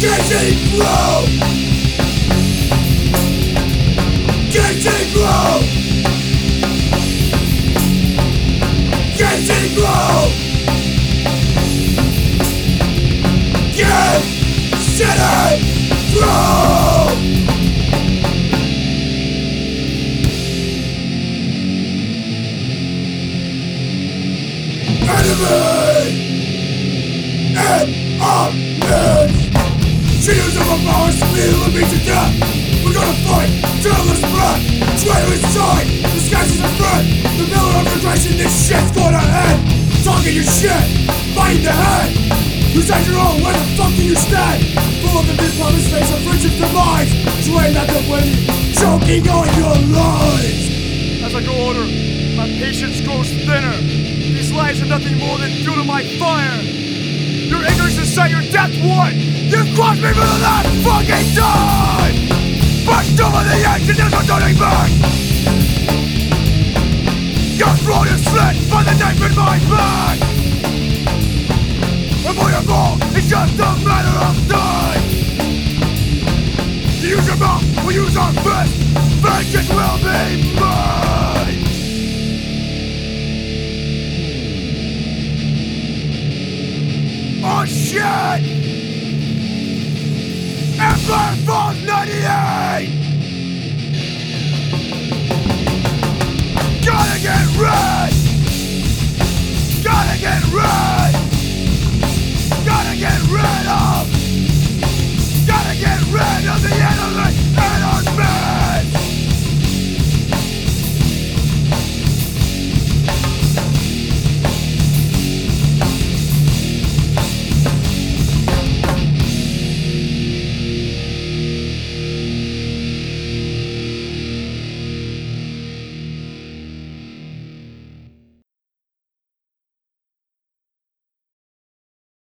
Getting through Getting through Getting through Get Getting through Enemy in our midst She used her powers to me to death. We're gonna fight till this breath Traitor inside, disguises a threat The middle of regression, this shit's gonna end. Talking your shit, fighting the head. You said your own, where the fuck do you stand? Full of the big public space of friendship demise. Drained at the wind, choking on your lies. As I go older, my patience grows thinner. These lies are nothing more than fuel to my fire. Ignorance your death warrant. You've crossed me for the last fucking time. Pushed over the edge and there's no turning back. Your throat is slit by the knife in my back. And for your goal, it's just a matter of time. You use your mouth, we use our fist. Vengeance will be mine. Shit! Empire Falls 98!